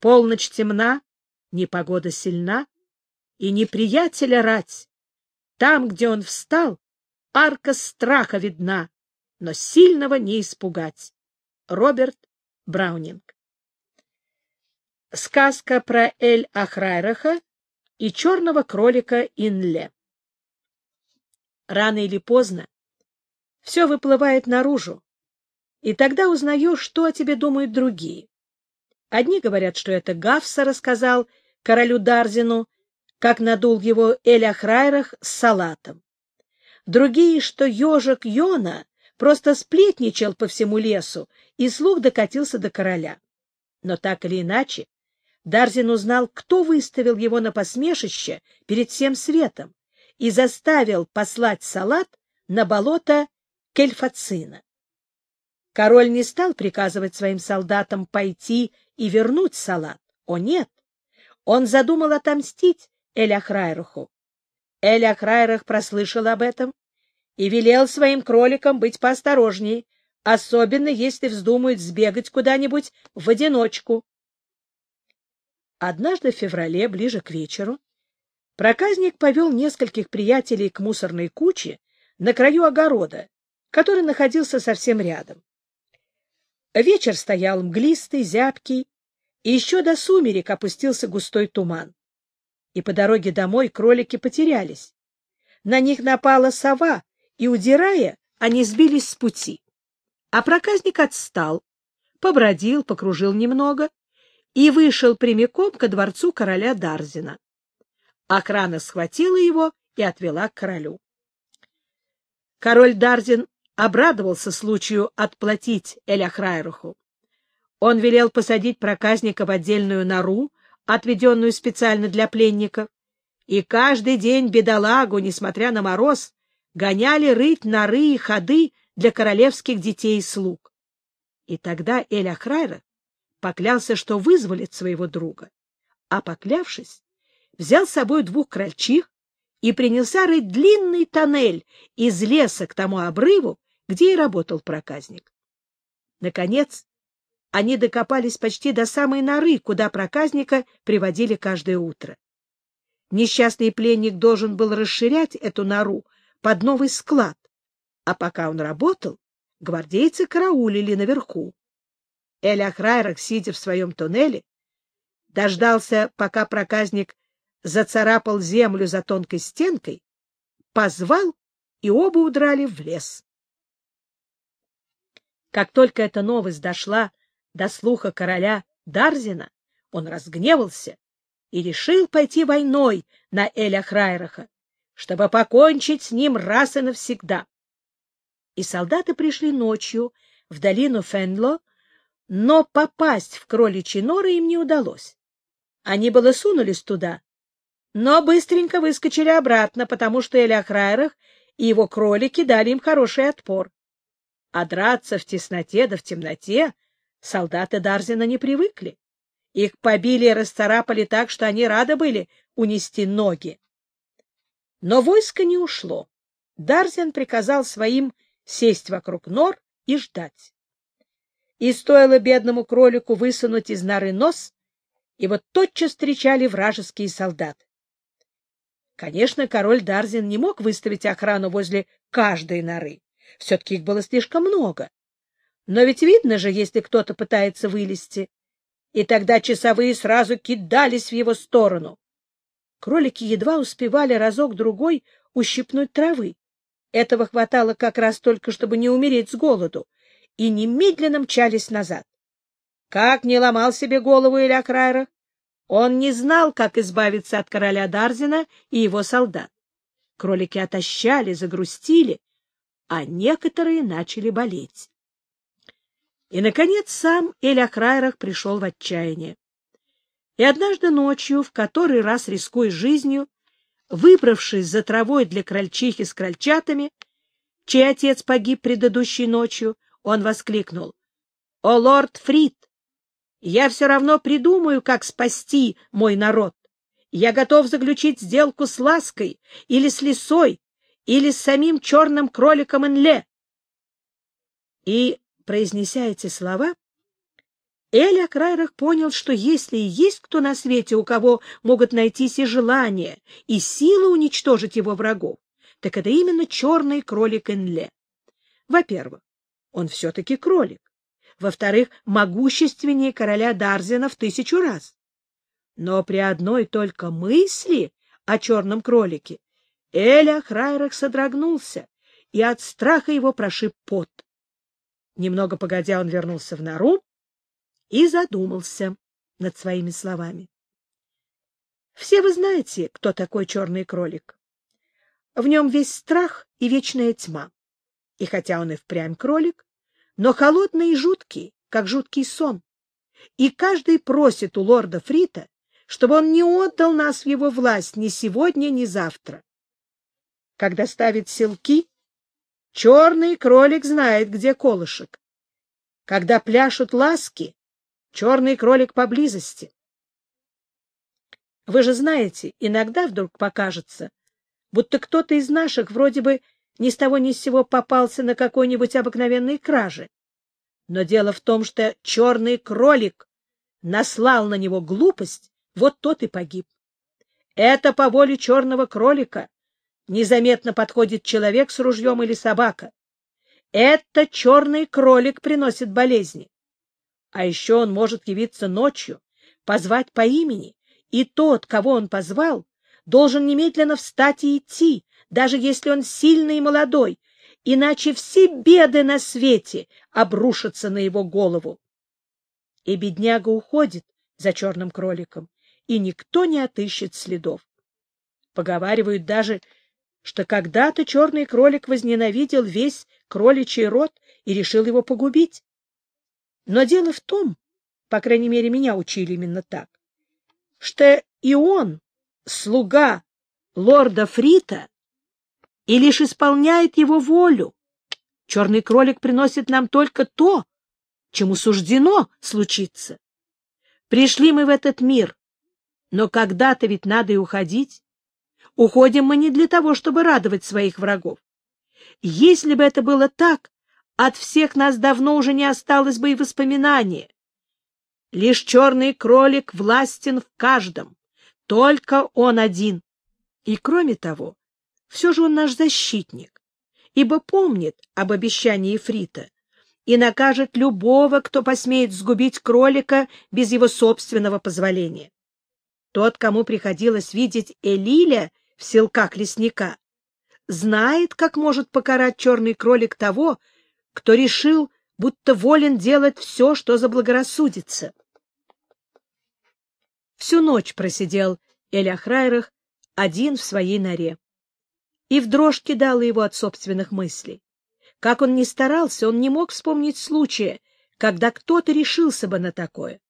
Полночь темна, непогода сильна, и неприятеля рать. Там, где он встал, арка страха видна, но сильного не испугать. Роберт Браунинг Сказка про Эль-Ахрайраха и черного кролика Инле Рано или поздно все выплывает наружу, и тогда узнаешь, что о тебе думают другие. Одни говорят, что это Гавса рассказал королю Дарзину, как надул его Эля Храйрах с салатом. Другие, что ежик Йона просто сплетничал по всему лесу, и слух докатился до короля. Но так или иначе, Дарзин узнал, кто выставил его на посмешище перед всем светом и заставил послать салат на болото Кельфацина. Король не стал приказывать своим солдатам пойти и вернуть салат. О нет! Он задумал отомстить Эляхрайруху. Эляхрайрах прослышал об этом и велел своим кроликам быть поосторожнее, особенно если вздумают сбегать куда-нибудь в одиночку. Однажды в феврале, ближе к вечеру, проказник повел нескольких приятелей к мусорной куче на краю огорода, который находился совсем рядом. Вечер стоял мглистый, зябкий, и еще до сумерек опустился густой туман. И по дороге домой кролики потерялись. На них напала сова, и, удирая, они сбились с пути. А проказник отстал, побродил, покружил немного и вышел прямиком ко дворцу короля Дарзина. Охрана схватила его и отвела к королю. Король Дарзин обрадовался случаю отплатить Эляхрайруху. Он велел посадить проказника в отдельную нору, отведенную специально для пленников, и каждый день бедолагу, несмотря на мороз, гоняли рыть норы и ходы для королевских детей и слуг. И тогда Эль-Ахрайра поклялся, что вызволит своего друга, а, поклявшись, взял с собой двух крольчих и принялся рыть длинный тоннель из леса к тому обрыву, где и работал проказник. Наконец, они докопались почти до самой норы, куда проказника приводили каждое утро. Несчастный пленник должен был расширять эту нору под новый склад, а пока он работал, гвардейцы караулили наверху. Эль Ахрайрах, сидя в своем туннеле, дождался, пока проказник зацарапал землю за тонкой стенкой, позвал, и оба удрали в лес. Как только эта новость дошла до слуха короля Дарзина, он разгневался и решил пойти войной на Эля Храйраха, чтобы покончить с ним раз и навсегда. И солдаты пришли ночью в долину Фенло, но попасть в кроличьи норы им не удалось. Они было сунулись туда, но быстренько выскочили обратно, потому что Эля Храйрах и его кролики дали им хороший отпор. А драться в тесноте да в темноте солдаты Дарзина не привыкли. Их побили и расцарапали так, что они рады были унести ноги. Но войско не ушло. Дарзин приказал своим сесть вокруг нор и ждать. И стоило бедному кролику высунуть из норы нос, вот тотчас встречали вражеские солдаты. Конечно, король Дарзин не мог выставить охрану возле каждой норы. Все-таки их было слишком много. Но ведь видно же, если кто-то пытается вылезти. И тогда часовые сразу кидались в его сторону. Кролики едва успевали разок-другой ущипнуть травы. Этого хватало как раз только, чтобы не умереть с голоду, и немедленно мчались назад. Как не ломал себе голову Илья Крайра, он не знал, как избавиться от короля Дарзина и его солдат. Кролики отощали, загрустили, а некоторые начали болеть. И, наконец, сам Эль-Ахрайрах пришел в отчаяние. И однажды ночью, в который раз рискуя жизнью, выбравшись за травой для крольчихи с крольчатами, чей отец погиб предыдущей ночью, он воскликнул. — О, лорд Фрид! Я все равно придумаю, как спасти мой народ. Я готов заключить сделку с лаской или с лисой, или с самим черным кроликом Энле. И, произнеся эти слова, Эля Крайрах понял, что если и есть кто на свете, у кого могут найтись и желание, и сила уничтожить его врагов, так это именно черный кролик Энле. Во-первых, он все-таки кролик. Во-вторых, могущественнее короля Дарзина в тысячу раз. Но при одной только мысли о черном кролике Эля Храйрах содрогнулся, и от страха его прошиб пот. Немного погодя он вернулся в нору и задумался над своими словами. Все вы знаете, кто такой черный кролик. В нем весь страх и вечная тьма. И хотя он и впрямь кролик, но холодный и жуткий, как жуткий сон. И каждый просит у лорда Фрита, чтобы он не отдал нас в его власть ни сегодня, ни завтра. Когда ставит селки, черный кролик знает, где колышек. Когда пляшут ласки, черный кролик поблизости. Вы же знаете, иногда вдруг покажется, будто кто-то из наших вроде бы ни с того ни с сего попался на какой-нибудь обыкновенной краже. Но дело в том, что черный кролик наслал на него глупость, вот тот и погиб. Это по воле черного кролика незаметно подходит человек с ружьем или собака. Это черный кролик приносит болезни. А еще он может явиться ночью, позвать по имени, и тот, кого он позвал, должен немедленно встать и идти, даже если он сильный и молодой, иначе все беды на свете обрушатся на его голову. И бедняга уходит за черным кроликом, и никто не отыщет следов. Поговаривают даже, что когда-то черный кролик возненавидел весь кроличий род и решил его погубить. Но дело в том, по крайней мере, меня учили именно так, что и он, слуга лорда Фрита, и лишь исполняет его волю. Черный кролик приносит нам только то, чему суждено случиться. Пришли мы в этот мир, но когда-то ведь надо и уходить. Уходим мы не для того, чтобы радовать своих врагов. Если бы это было так, от всех нас давно уже не осталось бы и воспоминания. Лишь черный кролик властен в каждом, только он один. И кроме того, все же он наш защитник, ибо помнит об обещании Фрита и накажет любого, кто посмеет сгубить кролика без его собственного позволения. Тот, кому приходилось видеть Элиля в селках лесника, знает, как может покарать черный кролик того, кто решил, будто волен делать все, что заблагорассудится. Всю ночь просидел Эляхрайрах один в своей норе. И в дрожь кидала его от собственных мыслей. Как он ни старался, он не мог вспомнить случая, когда кто-то решился бы на такое.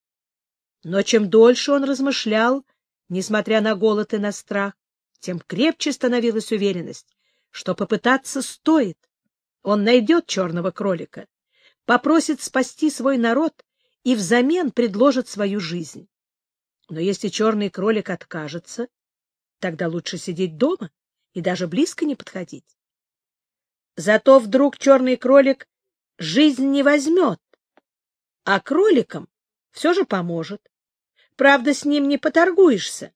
Но чем дольше он размышлял, несмотря на голод и на страх, тем крепче становилась уверенность, что попытаться стоит. Он найдет черного кролика, попросит спасти свой народ и взамен предложит свою жизнь. Но если черный кролик откажется, тогда лучше сидеть дома и даже близко не подходить. Зато вдруг черный кролик жизнь не возьмет, а кроликам все же поможет. Правда, с ним не поторгуешься.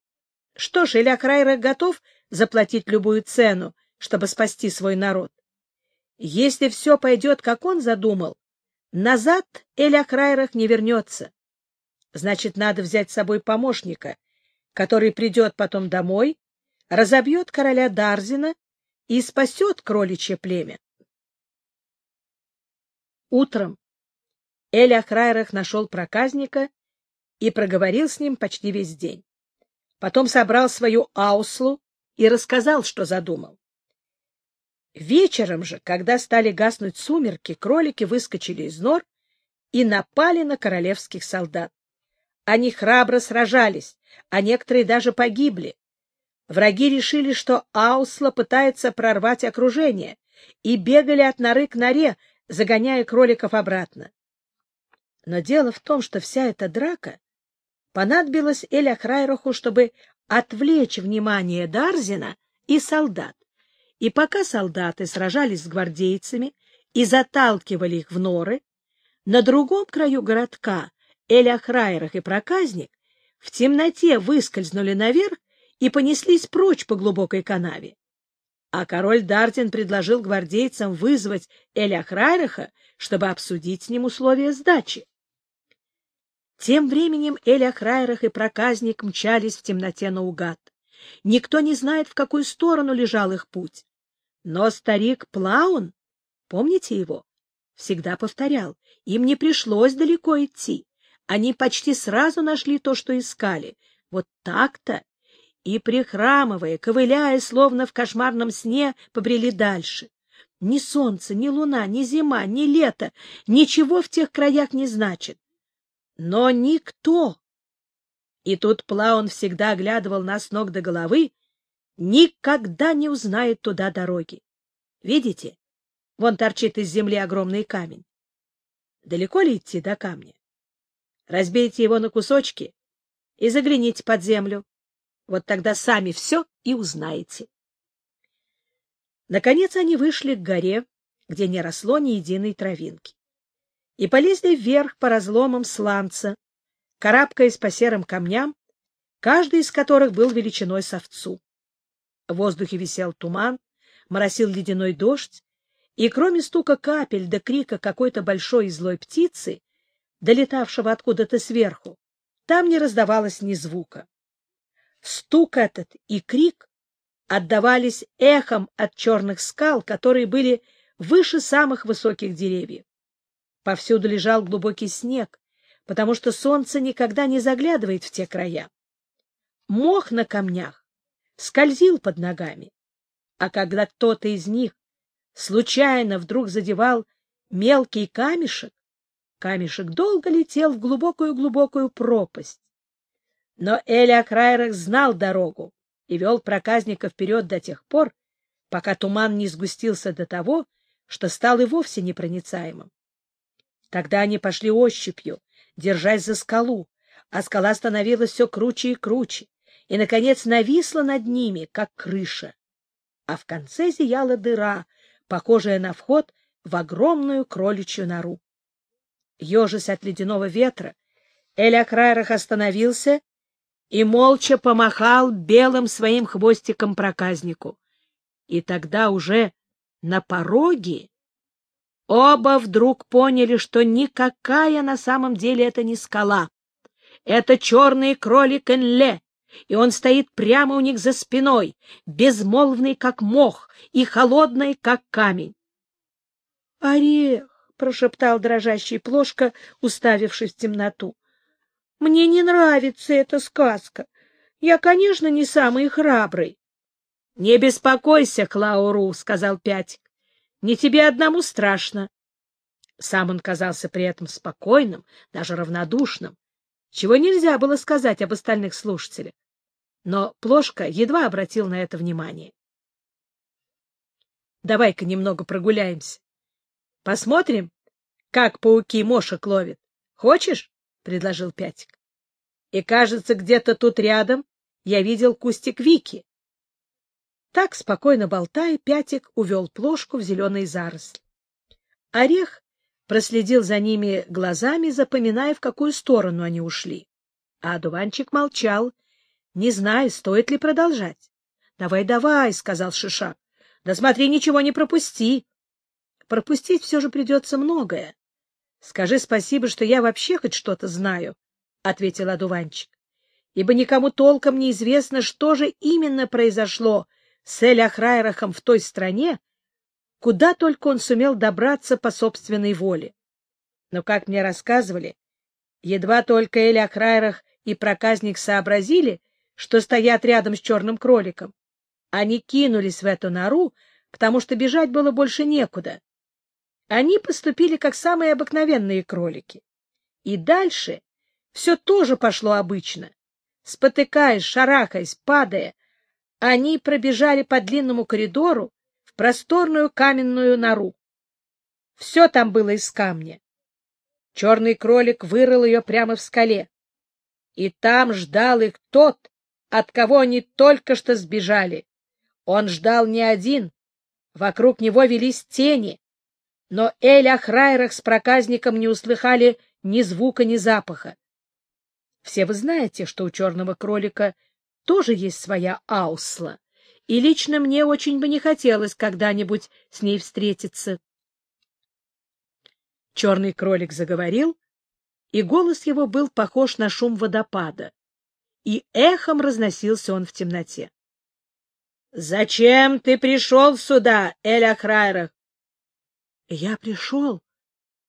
Что ж, Илья Крайра готов заплатить любую цену, чтобы спасти свой народ. Если все пойдет, как он задумал, назад Эля Крайрах не вернется. Значит, надо взять с собой помощника, который придет потом домой, разобьет короля Дарзина и спасет кроличье племя. Утром Эля Крайрах нашел проказника и проговорил с ним почти весь день. Потом собрал свою ауслу и рассказал, что задумал. Вечером же, когда стали гаснуть сумерки, кролики выскочили из нор и напали на королевских солдат. Они храбро сражались, а некоторые даже погибли. Враги решили, что Аусла пытается прорвать окружение, и бегали от норы к норе, загоняя кроликов обратно. Но дело в том, что вся эта драка понадобилась Эля Храйроху, чтобы отвлечь внимание Дарзина и солдат. И пока солдаты сражались с гвардейцами и заталкивали их в норы, на другом краю городка Эляхрайрах и проказник в темноте выскользнули наверх и понеслись прочь по глубокой канаве. А король Дартин предложил гвардейцам вызвать Эляхрайраха, чтобы обсудить с ним условия сдачи. Тем временем Эляхрайрах и проказник мчались в темноте наугад. Никто не знает, в какую сторону лежал их путь. Но старик Плаун, помните его, всегда повторял, им не пришлось далеко идти. Они почти сразу нашли то, что искали. Вот так-то. И, прихрамывая, ковыляя, словно в кошмарном сне, побрели дальше. Ни солнце, ни луна, ни зима, ни лето ничего в тех краях не значит. Но никто, и тут Плаун всегда оглядывал нас ног до головы, никогда не узнает туда дороги. Видите? Вон торчит из земли огромный камень. Далеко ли идти до камня? Разбейте его на кусочки и загляните под землю. Вот тогда сами все и узнаете. Наконец они вышли к горе, где не росло ни единой травинки, и полезли вверх по разломам сланца, карабкаясь по серым камням, каждый из которых был величиной с овцу. В воздухе висел туман, моросил ледяной дождь, и кроме стука капель до крика какой-то большой и злой птицы, долетавшего откуда-то сверху, там не раздавалось ни звука. Стук этот и крик отдавались эхом от черных скал, которые были выше самых высоких деревьев. Повсюду лежал глубокий снег, потому что солнце никогда не заглядывает в те края. Мох на камнях скользил под ногами, а когда кто-то из них случайно вдруг задевал мелкий камешек, камешек долго летел в глубокую-глубокую пропасть. Но Эля Крайрах знал дорогу и вел проказника вперед до тех пор, пока туман не сгустился до того, что стал и вовсе непроницаемым. Тогда они пошли ощупью, держась за скалу, а скала становилась все круче и круче, и, наконец, нависла над ними, как крыша. А в конце зияла дыра, похожая на вход в огромную кроличью нору. Ежась от ледяного ветра, Эля Крайрах остановился и молча помахал белым своим хвостиком проказнику. И тогда уже на пороге Оба вдруг поняли, что никакая на самом деле это не скала. Это черный кролик Энле, и он стоит прямо у них за спиной, безмолвный, как мох, и холодный, как камень. — Орех! — прошептал дрожащий плошка, уставившись в темноту. — Мне не нравится эта сказка. Я, конечно, не самый храбрый. — Не беспокойся, Клауру, — сказал Пятик. Не тебе одному страшно. Сам он казался при этом спокойным, даже равнодушным, чего нельзя было сказать об остальных слушателях. Но Плошка едва обратил на это внимание. — Давай-ка немного прогуляемся. Посмотрим, как пауки мошек ловят. Хочешь? — предложил Пятик. — И, кажется, где-то тут рядом я видел кустик Вики. Так, спокойно болтая, Пятик увел плошку в зеленые заросли. Орех проследил за ними глазами, запоминая, в какую сторону они ушли. А одуванчик молчал, не зная, стоит ли продолжать. — Давай, давай, — сказал Шиша. — Да смотри, ничего не пропусти. Пропустить все же придется многое. Скажи спасибо, что я вообще хоть что-то знаю, — ответил одуванчик, — ибо никому толком не известно, что же именно произошло с Эль-Ахрайрахом в той стране, куда только он сумел добраться по собственной воле. Но, как мне рассказывали, едва только Эль-Ахрайрах и проказник сообразили, что стоят рядом с черным кроликом, они кинулись в эту нору, потому что бежать было больше некуда. Они поступили как самые обыкновенные кролики. И дальше все тоже пошло обычно. Спотыкаясь, шарахаясь, падая, они пробежали по длинному коридору в просторную каменную нору. Все там было из камня. Черный кролик вырыл ее прямо в скале. И там ждал их тот, от кого они только что сбежали. Он ждал не один. Вокруг него велись тени. Но Эль Ахрайрах с проказником не услыхали ни звука, ни запаха. Все вы знаете, что у черного кролика тоже есть своя аусла, и лично мне очень бы не хотелось когда-нибудь с ней встретиться. Черный кролик заговорил, и голос его был похож на шум водопада, и эхом разносился он в темноте. — Зачем ты пришел сюда, Эля Храйрах? — Я пришел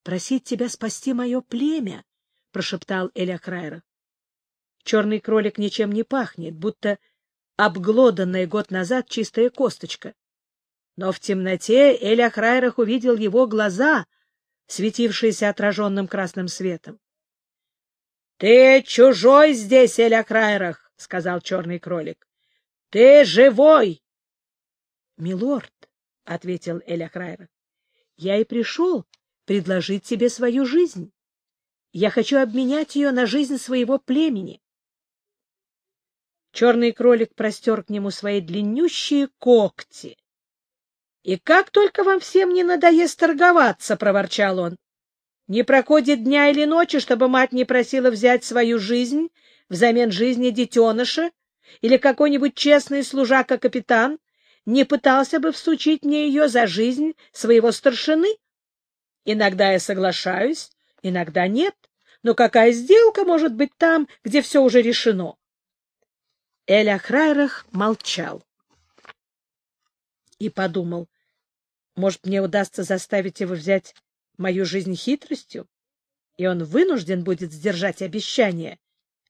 просить тебя спасти мое племя, — прошептал Эля Храйрах. Черный кролик ничем не пахнет, будто обглоданная год назад чистая косточка. Но в темноте Эля Храйрах увидел его глаза, светившиеся отраженным красным светом. — Ты чужой здесь, Эля Храйрах, — сказал черный кролик. Ты живой! — Милорд, — ответил Эля Храйра, — я и пришел предложить тебе свою жизнь. Я хочу обменять ее на жизнь своего племени. Черный кролик простер к нему свои длиннющие когти. — И как только вам всем не надоест торговаться, — проворчал он, — не проходит дня или ночи, чтобы мать не просила взять свою жизнь взамен жизни детеныша, или какой-нибудь честный служака-капитан не пытался бы всучить мне ее за жизнь своего старшины? Иногда я соглашаюсь, иногда нет. Но какая сделка может быть там, где все уже решено? Эль Ахрайрах молчал и подумал, может, мне удастся заставить его взять мою жизнь хитростью, и он вынужден будет сдержать обещание,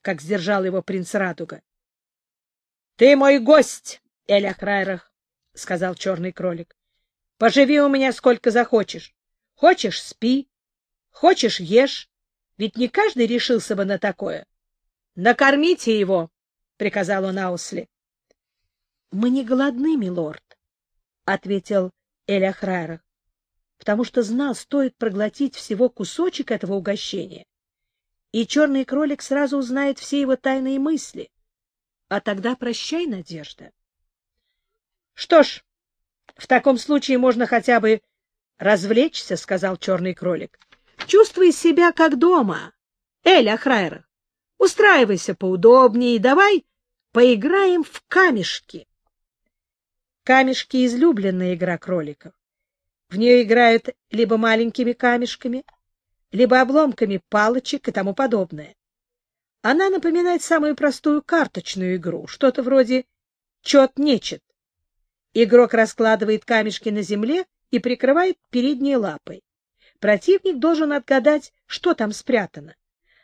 как сдержал его принц Радуга. — Ты мой гость, Эля Храйрах, — сказал черный кролик. — Поживи у меня сколько захочешь. Хочешь — спи, хочешь — ешь, ведь не каждый решился бы на такое. — Накормите его, — приказал он Аусли. — Мы не голодны, милорд, — ответил Эля Храйрах, потому что знал, стоит проглотить всего кусочек этого угощения, и черный кролик сразу узнает все его тайные мысли. А тогда прощай, Надежда. — Что ж, в таком случае можно хотя бы развлечься, — сказал черный кролик. — Чувствуй себя как дома. Эль, Ахрайра, устраивайся поудобнее и давай поиграем в камешки. Камешки — излюбленная игра кроликов. В нее играют либо маленькими камешками, либо обломками палочек и тому подобное. Она напоминает самую простую карточную игру, что-то вроде чет-нечет. Игрок раскладывает камешки на земле и прикрывает передней лапой. Противник должен отгадать, что там спрятано.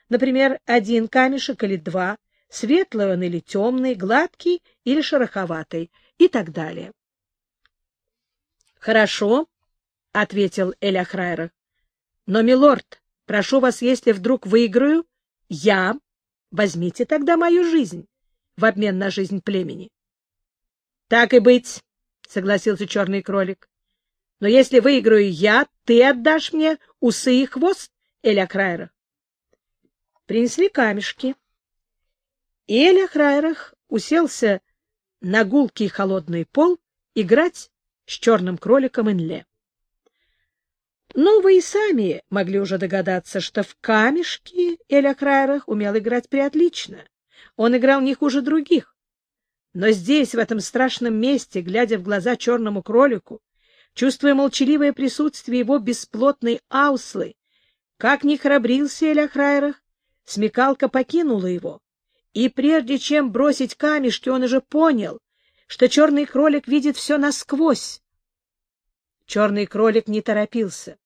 Например, один камешек или два, светлый он или темный, гладкий или шероховатый и так далее. «Хорошо», — ответил Эля Храйра. «Но, милорд, прошу вас, если вдруг выиграю, я Возьмите тогда мою жизнь в обмен на жизнь племени. — Так и быть, — согласился черный кролик. — Но если выиграю я, ты отдашь мне усы и хвост, Эля Крайра. Принесли камешки. Эля Крайрах уселся на гулкий холодный пол играть с черным кроликом Инле. Ну, вы и сами могли уже догадаться, что в камешки Эля Крайрах умел играть преотлично. Он играл не хуже других. Но здесь, в этом страшном месте, глядя в глаза черному кролику, чувствуя молчаливое присутствие его бесплотной ауслы, как ни храбрился Эля Крайрах, смекалка покинула его. И прежде чем бросить камешки, он уже понял, что черный кролик видит все насквозь, Черный кролик не торопился.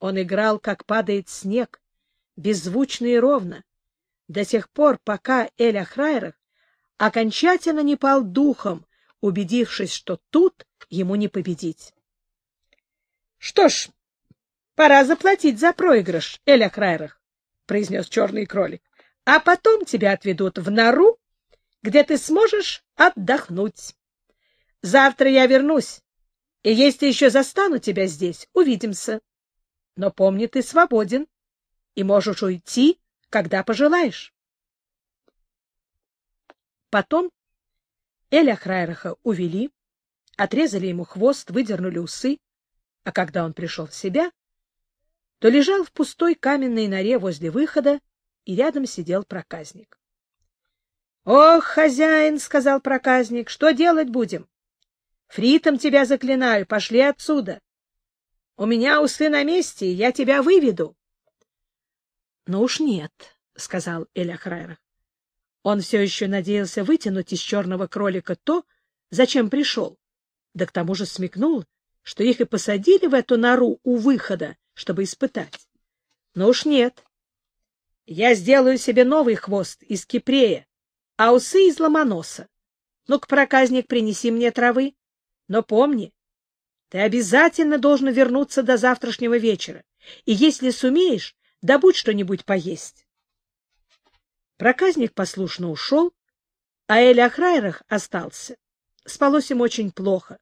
Он играл, как падает снег, беззвучно и ровно, до тех пор, пока Эля Храйрах окончательно не пал духом, убедившись, что тут ему не победить. — Что ж, пора заплатить за проигрыш, Эля Храйрах, — произнес черный кролик, — а потом тебя отведут в нору, где ты сможешь отдохнуть. Завтра я вернусь и если еще застану тебя здесь, увидимся. Но помни, ты свободен и можешь уйти, когда пожелаешь. Потом Эля Храйраха увели, отрезали ему хвост, выдернули усы, а когда он пришел в себя, то лежал в пустой каменной норе возле выхода и рядом сидел проказник. — Ох, хозяин, — сказал проказник, — что делать будем? Фритом тебя заклинаю, пошли отсюда. У меня усы на месте, я тебя выведу. — Ну уж нет, — сказал Эля Храйрах. Он все еще надеялся вытянуть из черного кролика то, зачем пришел, да к тому же смекнул, что их и посадили в эту нору у выхода, чтобы испытать. Но уж нет. Я сделаю себе новый хвост из кипрея, а усы из ломоноса. Ну-ка, проказник, принеси мне травы. Но помни, ты обязательно должен вернуться до завтрашнего вечера, и если сумеешь, добудь что-нибудь поесть. Проказник послушно ушел, а Эль Ахрайрах остался. Спалось им очень плохо.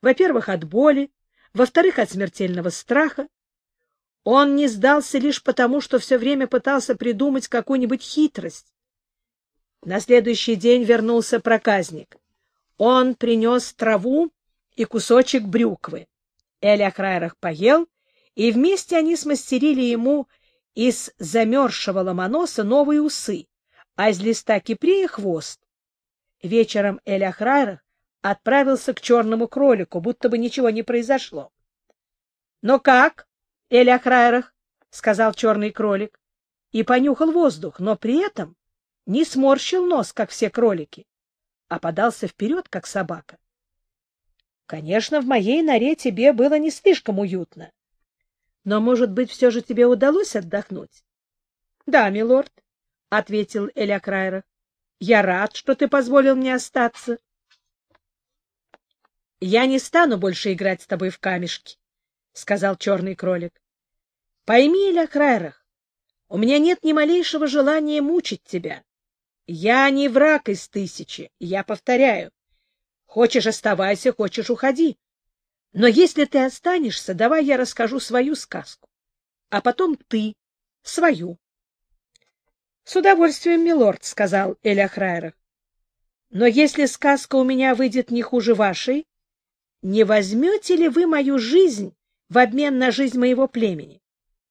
Во-первых, от боли, во-вторых, от смертельного страха. Он не сдался лишь потому, что все время пытался придумать какую-нибудь хитрость. На следующий день вернулся проказник. Он принес траву и кусочек брюквы. Эль Ахрайрах поел, и вместе они смастерили ему из замерзшего ломоноса новые усы, а из листа кипрея — хвост. Вечером Эль Ахрайрах отправился к черному кролику, будто бы ничего не произошло. — Но как, Эль Ахрайрах? — сказал черный кролик, и понюхал воздух, но при этом не сморщил нос, как все кролики, а подался вперед, как собака. — Конечно, в моей норе тебе было не слишком уютно. Но, может быть, все же тебе удалось отдохнуть? — Да, милорд, — ответил Эль Ахрайрах. — Я рад, что ты позволил мне остаться. — я не стану больше играть с тобой в камешки, — сказал черный кролик. — Пойми, Лякрайрах, у меня нет ни малейшего желания мучить тебя. Я не враг из тысячи, я повторяю. Хочешь — оставайся, хочешь — уходи. Но если ты останешься, давай я расскажу свою сказку, а потом ты — свою. — С удовольствием, милорд, — сказал Эля Храйрах. — Но если сказка у меня выйдет не хуже вашей, не возьмете ли вы мою жизнь в обмен на жизнь моего племени?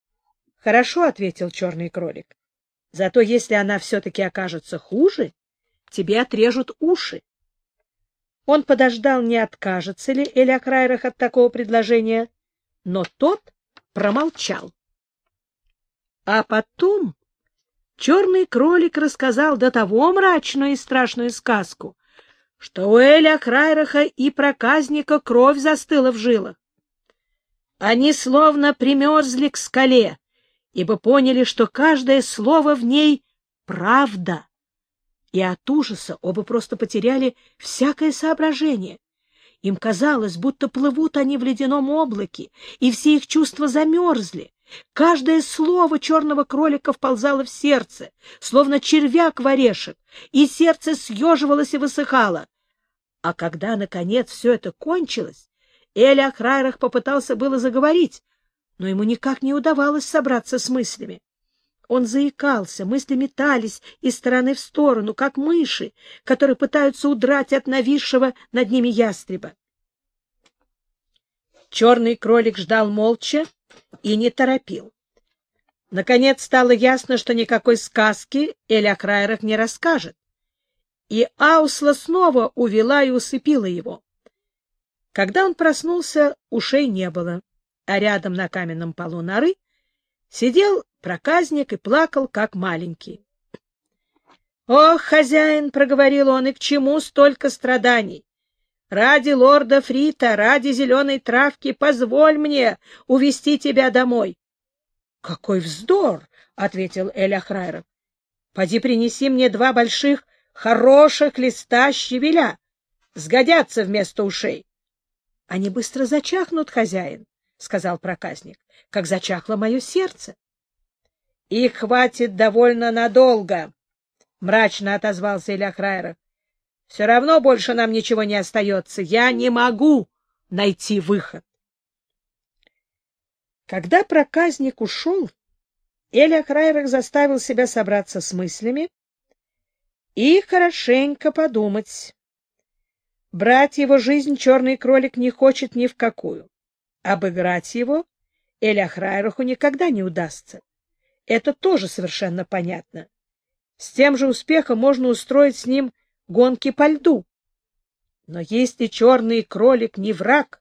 — Хорошо, — ответил черный кролик. — Зато если она все-таки окажется хуже, тебе отрежут уши. Он подождал, не откажется ли Эля Крайрах от такого предложения, но тот промолчал. А потом черный кролик рассказал до того мрачную и страшную сказку, что у Эля Крайраха и проказника кровь застыла в жилах. Они словно примерзли к скале, ибо поняли, что каждое слово в ней — правда. И от ужаса оба просто потеряли всякое соображение. Им казалось, будто плывут они в ледяном облаке, и все их чувства замерзли. Каждое слово черного кролика вползало в сердце, словно червяк в орешек, и сердце съеживалось и высыхало. А когда, наконец, все это кончилось, Эля Ахрайрах попытался было заговорить, но ему никак не удавалось собраться с мыслями. Он заикался, мысли метались из стороны в сторону, как мыши, которые пытаются удрать от нависшего над ними ястреба. Черный кролик ждал молча и не торопил. Наконец стало ясно, что никакой сказки Эля Крайрах не расскажет. И Аусла снова увела и усыпила его. Когда он проснулся, ушей не было, а рядом на каменном полу норы сидел проказник и плакал, как маленький. — Ох, хозяин, — проговорил он, — и к чему столько страданий? Ради лорда Фрита, ради зеленой травки, позволь мне увести тебя домой. — Какой вздор! — ответил Эля Храйров. — Поди принеси мне два больших хороших листа щавеля. Сгодятся вместо ушей. — Они быстро зачахнут, хозяин, — сказал проказник, — как зачахло мое сердце. — Их хватит довольно надолго, — мрачно отозвался Илья Храйров. Все равно больше нам ничего не остается. Я не могу найти выход. Когда проказник ушел, Эля Крайрах заставил себя собраться с мыслями и хорошенько подумать. Брать его жизнь черный кролик не хочет ни в какую. Обыграть его Эля Храйраху никогда не удастся. это тоже совершенно понятно. С тем же успехом можно устроить с ним гонки по льду. Но если черный кролик не враг,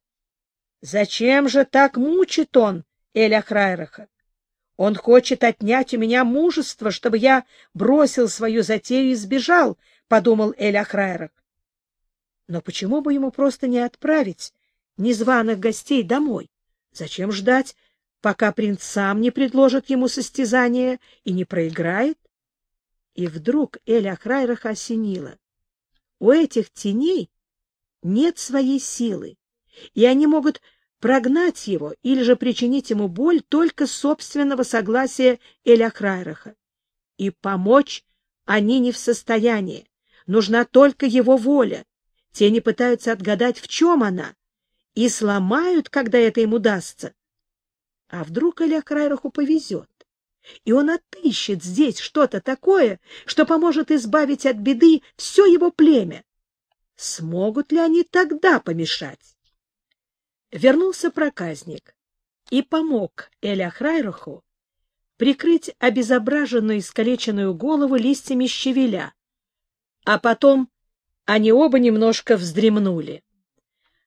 зачем же так мучит он Эля Храйраха? Он хочет отнять у меня мужество, чтобы я бросил свою затею и сбежал, — подумал Эль Ахрайрах. Но почему бы ему просто не отправить незваных гостей домой? Зачем ждать, пока принц сам не предложит ему состязание и не проиграет? И вдруг Эль Ахрайраха осенило. У этих теней нет своей силы, и они могут прогнать его или же причинить ему боль только собственного согласия Эля Храйраха. И помочь они не в состоянии. Нужна только его воля. Те не пытаются отгадать, в чем она, и сломают, когда это им удастся. А вдруг Эля Крайраху повезет, и он отыщет здесь что-то такое, что поможет избавить от беды все его племя. Смогут ли они тогда помешать? вернулся проказник и помог Эля Храйруху прикрыть обезображенную искалеченную голову листьями щавеля, а потом они оба немножко вздремнули.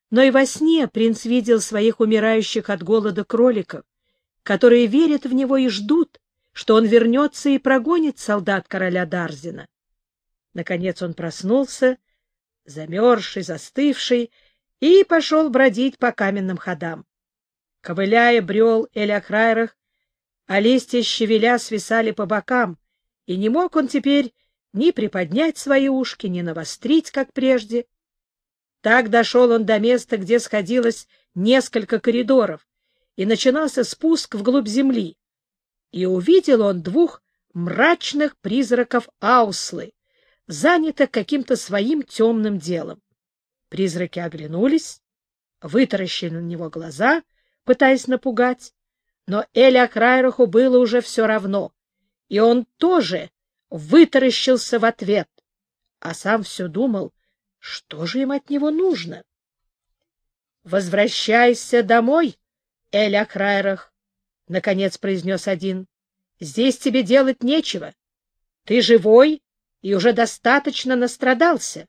Но и во сне принц видел своих умирающих от голода кроликов, которые верят в него и ждут, что он вернется и прогонит солдат короля Дарзина. Наконец он проснулся, замерзший, застывший, и пошел бродить по каменным ходам. Ковыляя, брел Эляхрайрах, а листья щавеля свисали по бокам, и не мог он теперь ни приподнять свои ушки, ни навострить, как прежде. Так дошел он до места, где сходилось несколько коридоров, и начинался спуск вглубь земли. И увидел он двух мрачных призраков Ауслы, занятых каким-то своим темным делом. Призраки оглянулись, вытаращили на него глаза, пытаясь напугать, но Эля Крайруху было уже все равно, и он тоже вытаращился в ответ, а сам все думал, что же им от него нужно. — Возвращайся домой, Эля Крайрах, — наконец произнес один. — Здесь тебе делать нечего. Ты живой и уже достаточно настрадался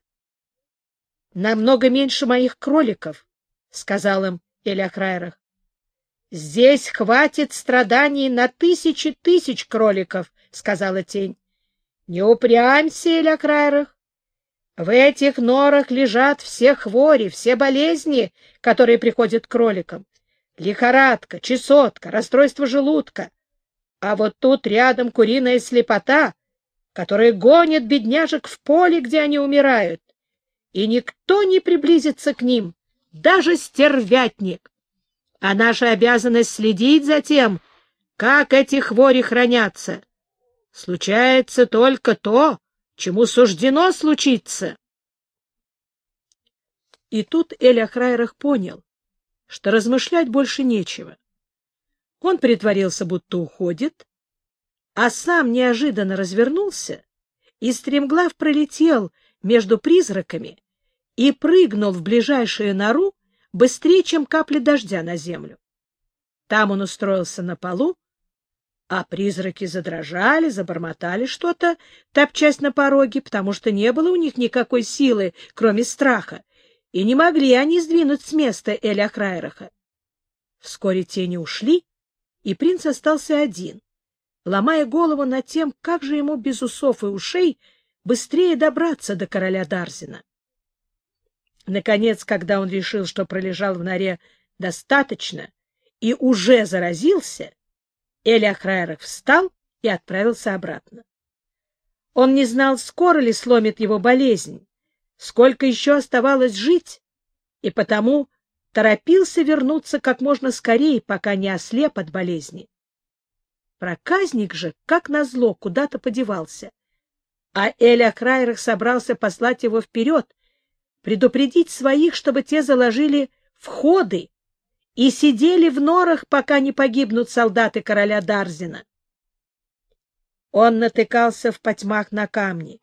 намного меньше моих кроликов, — сказал им Эля Крайрах. — Здесь хватит страданий на тысячи тысяч кроликов, — сказала тень. — Не упрямься, Эля Крайрах. В этих норах лежат все хвори, все болезни, которые приходят к кроликам. Лихорадка, чесотка, расстройство желудка. А вот тут рядом куриная слепота, которая гонит бедняжек в поле, где они умирают и никто не приблизится к ним, даже стервятник. А наша обязанность следить за тем, как эти хвори хранятся. Случается только то, чему суждено случиться. И тут Эля Храйрах понял, что размышлять больше нечего. Он притворился, будто уходит, а сам неожиданно развернулся и стремглав пролетел между призраками и прыгнул в ближайшую нору быстрее, чем капли дождя на землю. Там он устроился на полу, а призраки задрожали, забормотали что-то, топчась на пороге, потому что не было у них никакой силы, кроме страха, и не могли они сдвинуть с места Эля Крайраха. Вскоре тени ушли, и принц остался один, ломая голову над тем, как же ему без усов и ушей быстрее добраться до короля Дарзина. Наконец, когда он решил, что пролежал в норе достаточно и уже заразился, Эли Ахрайрах встал и отправился обратно. Он не знал, скоро ли сломит его болезнь, сколько еще оставалось жить, и потому торопился вернуться как можно скорее, пока не ослеп от болезни. Проказник же, как назло, куда-то подевался, а Эля Крайрах собрался послать его вперед, предупредить своих, чтобы те заложили входы и сидели в норах, пока не погибнут солдаты короля Дарзина. Он натыкался в потьмах на камни.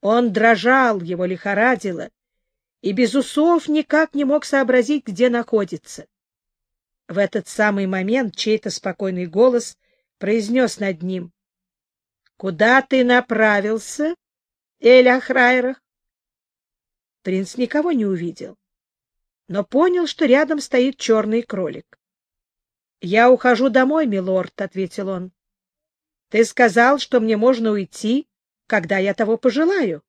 Он дрожал, его лихорадило, и без усов никак не мог сообразить, где находится. В этот самый момент чей-то спокойный голос произнес над ним. — Куда ты направился, Эля Храйрах? Принц никого не увидел, но понял, что рядом стоит черный кролик. — Я ухожу домой, милорд, — ответил он. — Ты сказал, что мне можно уйти, когда я того пожелаю.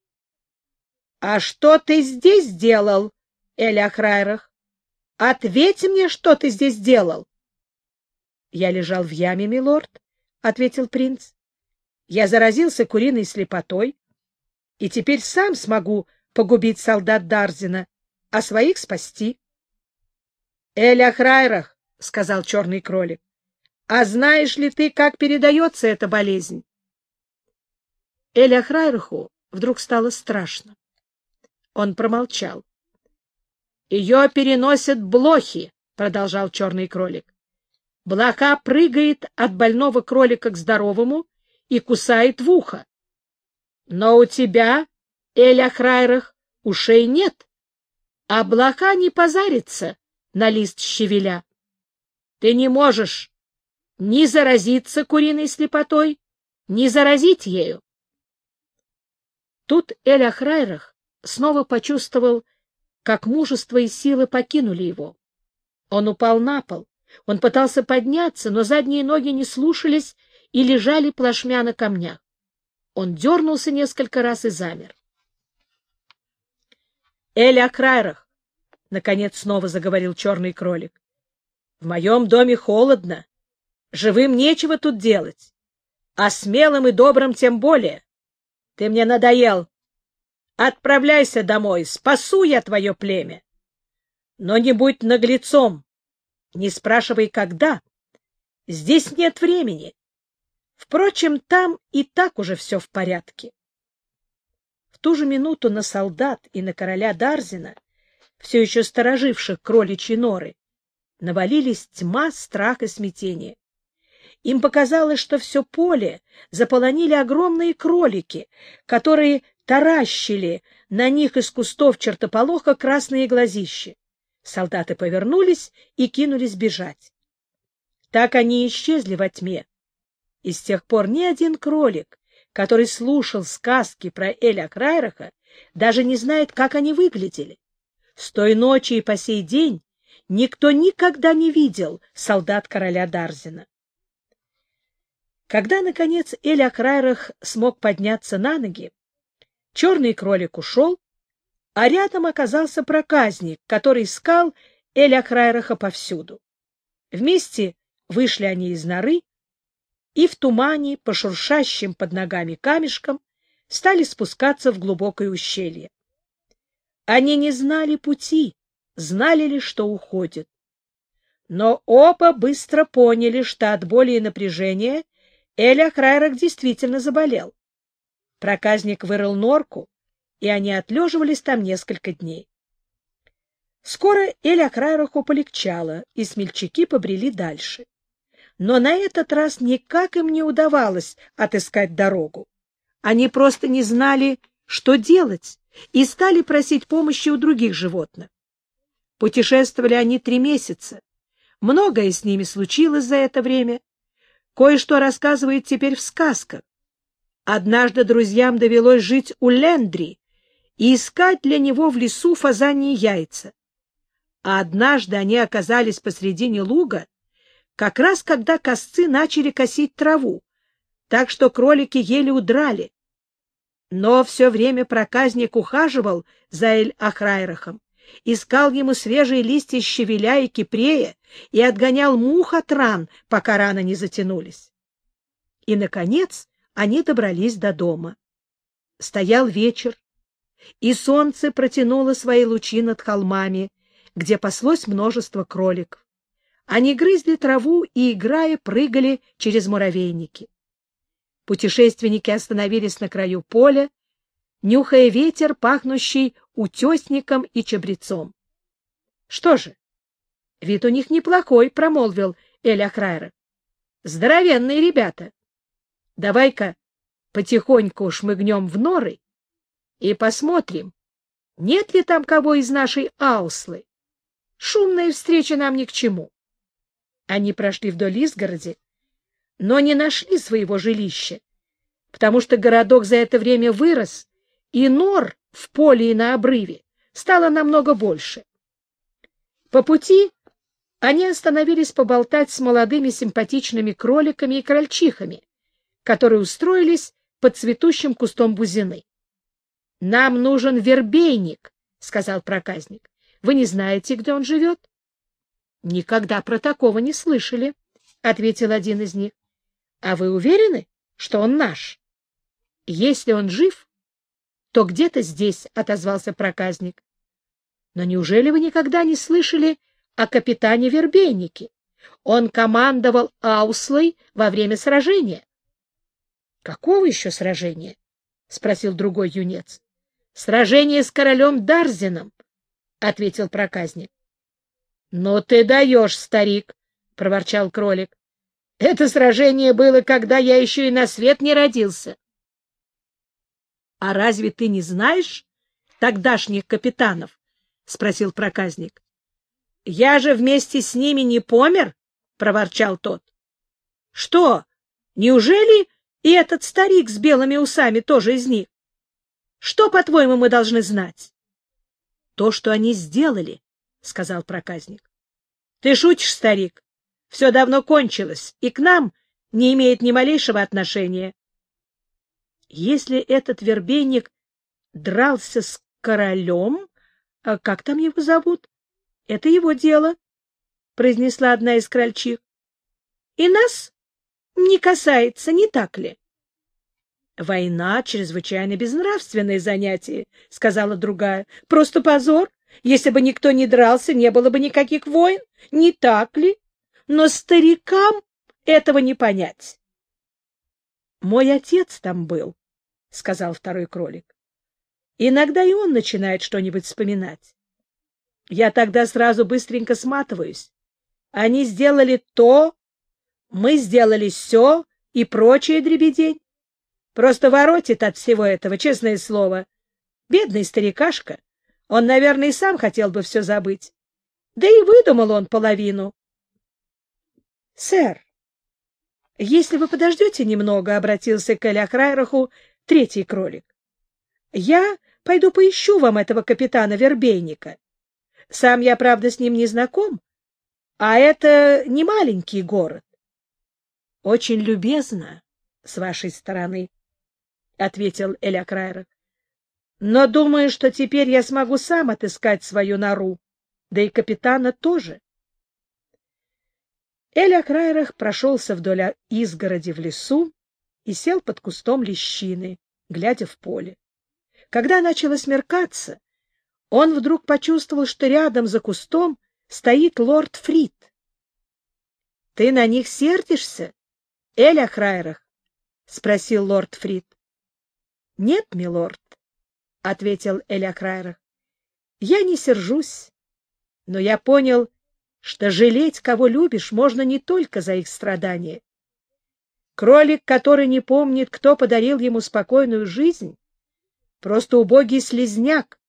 — А что ты здесь делал, Эля Храйрах? Ответь мне, что ты здесь делал. — Я лежал в яме, милорд, — ответил принц. — Я заразился куриной слепотой, и теперь сам смогу погубить солдат Дарзина, а своих спасти. — Эля Храйрах, — сказал черный кролик, — а знаешь ли ты, как передается эта болезнь? Эля Храйраху вдруг стало страшно. Он промолчал. — Ее переносят блохи, — продолжал черный кролик. Блоха прыгает от больного кролика к здоровому и кусает в ухо. Но у тебя, Эля Храйрах, ушей нет, а блоха не позарится на лист щавеля. Ты не можешь ни заразиться куриной слепотой, ни заразить ею. Тут Эля Храйрах снова почувствовал, как мужество и силы покинули его. Он упал на пол, он пытался подняться, но задние ноги не слушались и лежали плашмя на камнях. Он дернулся несколько раз и замер. — Эля Крайрах! — наконец снова заговорил черный кролик. — В моем доме холодно. Живым нечего тут делать. А смелым и добрым тем более. Ты мне надоел. Отправляйся домой, спасу я твое племя. Но не будь наглецом, не спрашивай, когда. Здесь нет времени. Впрочем, там и так уже все в порядке. Ту же минуту на солдат и на короля Дарзина, все еще стороживших кроличьи норы, навалились тьма, страх и смятение. Им показалось, что все поле заполонили огромные кролики, которые таращили на них из кустов чертополоха красные глазища. Солдаты повернулись и кинулись бежать. Так они исчезли во тьме. И с тех пор ни один кролик, который слушал сказки про Эля Крайраха, даже не знает, как они выглядели. С той ночи и по сей день никто никогда не видел солдат короля Дарзина. Когда, наконец, Эля Крайрах смог подняться на ноги, черный кролик ушел, а рядом оказался проказник, который искал Эля Крайраха повсюду. Вместе вышли они из норы и в тумане, по шуршащим под ногами камешкам, стали спускаться в глубокое ущелье. Они не знали пути, знали ли, что уходят. Но оба быстро поняли, что от боли и напряжения Эля Крайрах действительно заболел. Проказник вырыл норку, и они отлеживались там несколько дней. Скоро Эля Крайраху полегчало, и смельчаки побрели дальше. Но на этот раз никак им не удавалось отыскать дорогу. Они просто не знали, что делать, и стали просить помощи у других животных. Путешествовали они три месяца. Многое с ними случилось за это время. Кое-что рассказывают теперь в сказках. Однажды друзьям довелось жить у Лендри, и искать для него в лесу фазаньи яйца. А однажды они оказались посредине луга, как раз когда косцы начали косить траву, так что кролики еле удрали. Но все время проказник ухаживал за Эль-Ахрайрахом, искал ему свежие листья щавеля и кипрея и отгонял мух от ран, пока раны не затянулись. И, наконец, они добрались до дома. Стоял вечер, и солнце протянуло свои лучи над холмами, где паслось множество кроликов. Они грызли траву и, играя, прыгали через муравейники. Путешественники остановились на краю поля, нюхая ветер, пахнущий утесником и чабрецом. — Что же? — Вид у них неплохой, — промолвил Эль Ахрайра. — Здоровенные ребята. Давай-ка потихоньку шмыгнем в норы и посмотрим, нет ли там кого из нашей ауслы. Шумная встреча нам ни к чему. Они прошли вдоль изгороди, но не нашли своего жилища, потому что городок за это время вырос, и нор в поле и на обрыве стало намного больше. По пути они остановились поболтать с молодыми симпатичными кроликами и крольчихами, которые устроились под цветущим кустом бузины. — Нам нужен вербейник, — сказал проказник. — Вы не знаете, где он живет? — Никогда про такого не слышали, — ответил один из них. — А вы уверены, что он наш? — Если он жив, то где-то здесь, — отозвался проказник. — Но неужели вы никогда не слышали о капитане Вербейнике? Он командовал Ауслой во время сражения. — Какого еще сражения? — спросил другой юнец. — Сражение с королем Дарзином, — ответил проказник. — Ну ты даешь, старик, — проворчал кролик. — Это сражение было, когда я еще и на свет не родился. — А разве ты не знаешь тогдашних капитанов? — спросил проказник. — Я же вместе с ними не помер, — проворчал тот. — Что, неужели и этот старик с белыми усами тоже из них. Что, по-твоему, мы должны знать? — То, что они сделали, — сказал проказник. — Ты шутишь, старик. Все давно кончилось, и к нам не имеет ни малейшего отношения. Если этот вербейник дрался с королем, а как там его зовут? Это его дело, — произнесла одна из крольчих. — И нас не касается, не так ли? — Война — чрезвычайно безнравственное занятие, — сказала другая. — Просто позор. Если бы никто не дрался, не было бы никаких войн. Не так ли? Но старикам этого не понять. — Мой отец там был, — сказал второй кролик. Иногда и он начинает что-нибудь вспоминать. Я тогда сразу быстренько сматываюсь. Они сделали то, мы сделали все и прочее дребедень. Просто воротит от всего этого, честное слово. Бедный старикашка. Он, наверное, и сам хотел бы все забыть. Да и выдумал он половину. — Сэр, если вы подождете немного, — обратился к Эля третий кролик, — я пойду поищу вам этого капитана Вербейника. Сам я, правда, с ним не знаком, а это не маленький город. — Очень любезно с вашей стороны, — ответил Эля Но думаю, что теперь я смогу сам отыскать свою нору, да и капитана тоже. Эля Крайрах прошелся вдоль изгороди в лесу и сел под кустом лещины, глядя в поле. Когда начало смеркаться, он вдруг почувствовал, что рядом за кустом стоит лорд Фрид. — Ты на них сердишься? — Эля Храйрах? — спросил лорд Фрид. — Нет, милорд, — ответил Эля Храйрах. — Я не сержусь, но я понял, что жалеть, кого любишь, можно не только за их страдания. Кролик, который не помнит, кто подарил ему спокойную жизнь, просто убогий слезняк,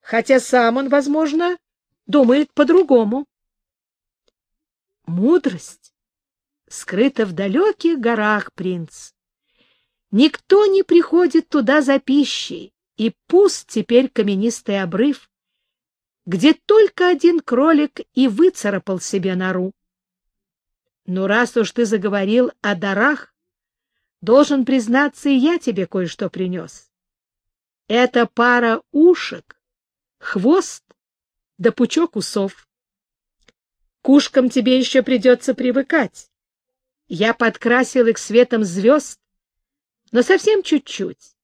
хотя сам он, возможно, думает по-другому. Мудрость скрыта в далеких горах, принц. Никто не приходит туда за пищей, и пуст теперь каменистый обрыв, где только один кролик и выцарапал себе нору. Но раз уж ты заговорил о дарах, должен признаться, и я тебе кое-что принес. Это пара ушек, хвост да пучок усов. К ушкам тебе еще придется привыкать. Я подкрасил их светом звезд, но совсем чуть-чуть.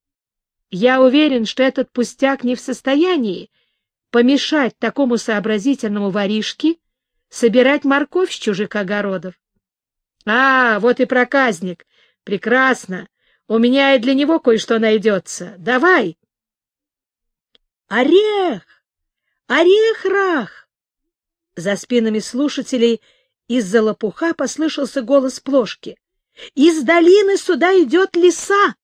Я уверен, что этот пустяк не в состоянии помешать такому сообразительному воришке собирать морковь с чужих огородов. А, вот и проказник. Прекрасно. У меня и для него кое-что найдется. Давай. Орех! Орех-рах! За спинами слушателей из-за лопуха послышался голос плошки. «Из долины сюда идет лиса!»